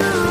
Ooh.